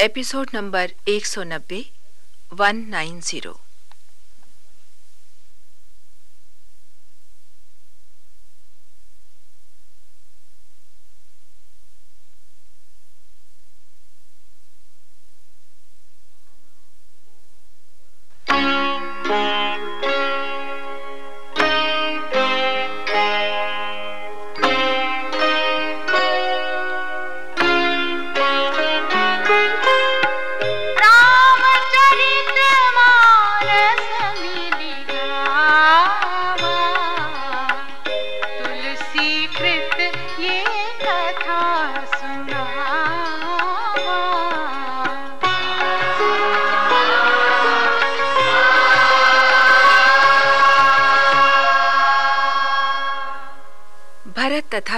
Episode number 190 190 Bharat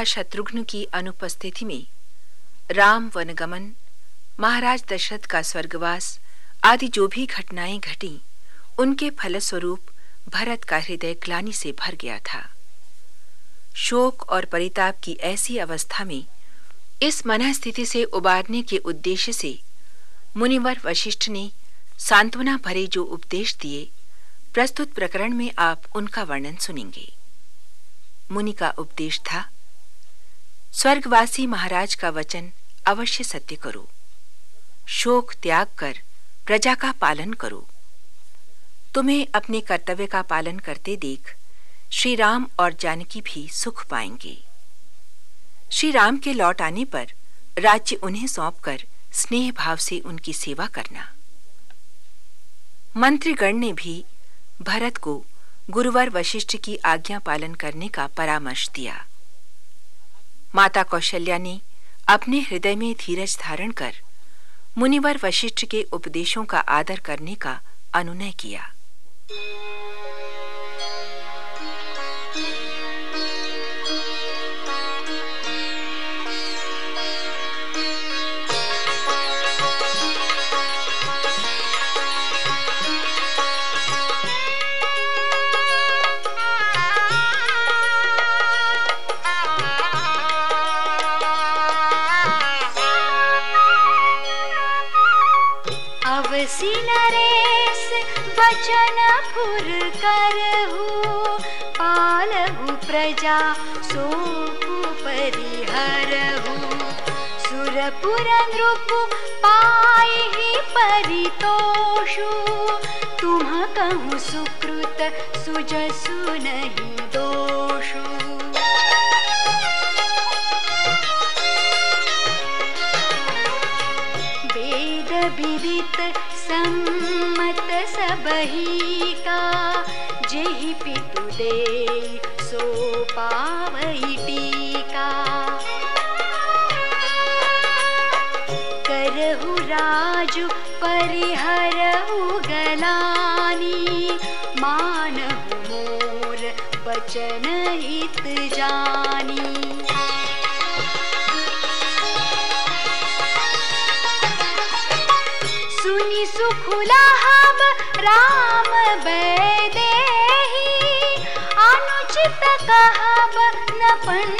तथा शत्रुघ्न की अनुपस्थिति में राम वनगमन, महाराज दशरथ का स्वर्गवास आदि जो भी घटनाएँ घटी, उनके फलस्वरूप भरत का हृदय ग्लानि से भर गया था। शोक और परिताप की ऐसी अवस्था में इस मन स्थिति से उबारने के उद्देश्य से मुनिवर वशिष्ठ ने सांत्वना भरे जो उपदेश दिए, प्रस्तुत प्रकरण में आप उनका वर्णन सुनेंगे। मुनि का उपदेश था स्वर्गवासी महाराज का वचन अवश्य सत्य करो। शोक त्याग कर प्रजा का पालन करो। तुम्हें अपने कर्तव्य का पालन करते देख श्री राम और जानकी भी सुख पाएँगे। श्री राम के लौट आने पर राज्य उन्हें सौंपकर स्नेह भाव से उनकी सेवा करना। मंत्रीगण ने भी भरत को गुरुवर वशिष्ठ की आज्ञा पालन करने का परामर्श दिया। माता कौशल्या ने अपने हृदय में धीरज धारण कर मुनिवर वशिष्ठ के उपदेशों का आदर करने का अनुनय किया। फुर करहु पालहु प्रजा सोकु परिहरहु। सुरपुर नृप पाई परितोषु। तुम कहु सुकृत सुजसु नहीं दोषु राजु परिहरहु गलानी सुनि राम बैदेही अनुचित कहब न पंडित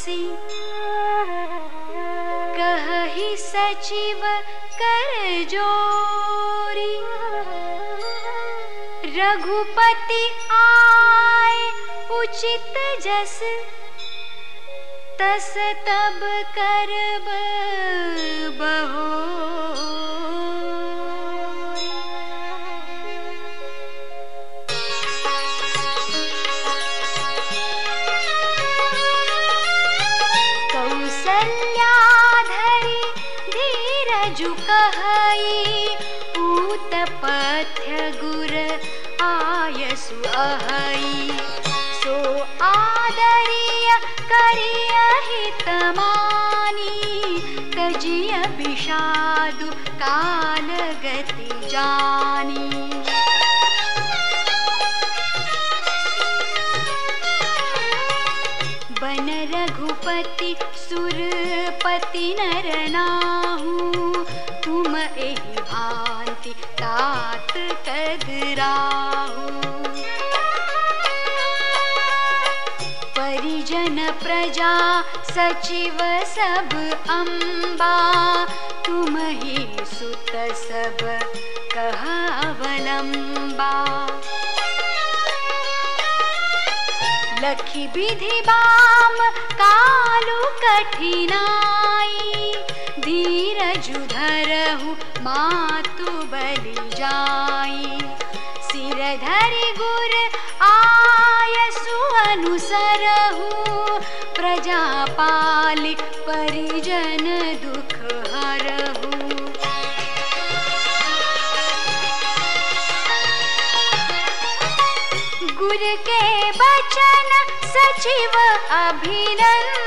अवसी कही सचिव कर जोरी। रघुपति आए उचित जस। तस तब करब बहो। सन्न्याधरि धीरजु कह पूतपथ्य गुर आयसु अहै सो आदरिय करिय अहितमानि कजिय विषादु कालगति जानी। सुरपति नरनाहू तुम एहि भांति तात कदराहू परिजन, प्रजा, सचिव, सब अम्बा तुम ही सुत सब कह अवलंबा। लखी विधि बाम, कालु कठिनाई धीरजु धरहु, मातु बलि जाई। सिर धरि गुर आयसु अनुसरहु प्रजा पालि परिजन दुख हरहु। गुर के बचन सचिव अभिनंदनु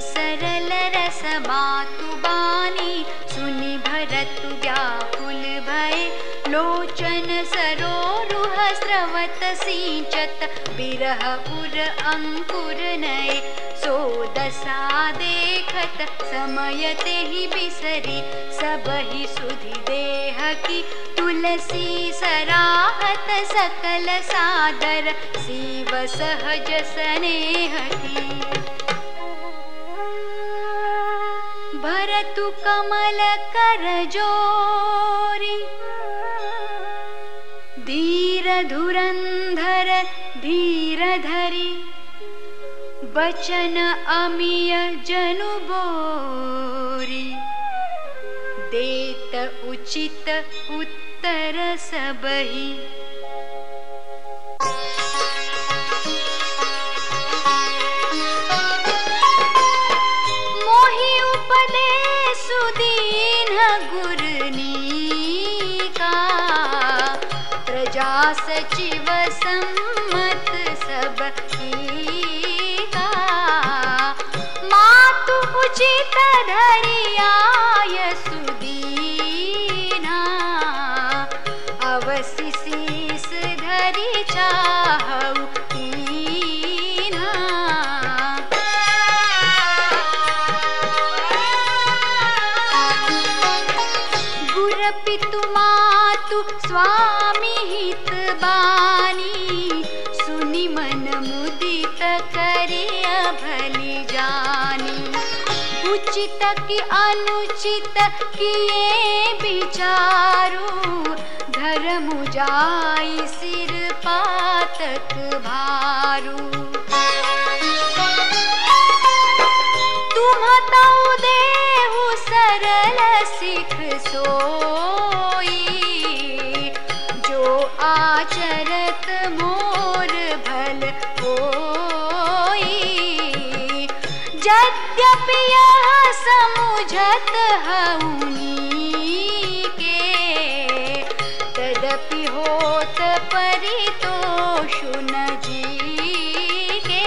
सरल रस मातु बानी सुनि भरत व्याकुल भय। लोचन सरोरुह स्रवत सिंचत। बिरह उर अंकुर नय। सो दशा देखत, समय ते ही बिसरी। सब ही सुधि देह की तुलसी सराहत सकल सादर। शिव सहज स्नेह की भरतु कमल करजोरि धीर धरन्धर धीर धरी बचन देत उचित उत्तर सबहि। स्वामी हित बानी सुनि मन मुदित करिय भली जानी। उचित कि अनुचित किए विचारू। धर्म जाई सिर पातक यद्यपि यह समुझत के तदपि होत परितोषु न जी के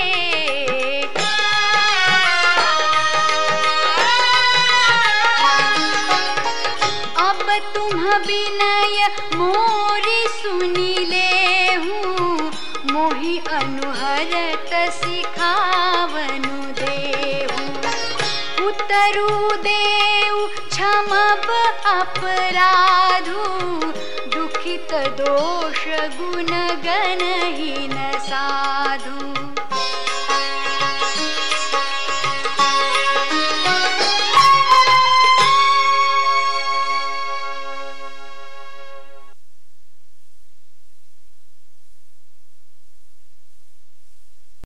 अब तुम विनय मोरी सुनी ले हूँ मोहि अनुहरत सिखावनु देहु ु देव क्षमप अपराधु दुखित दोष गुणगनहिन साधु।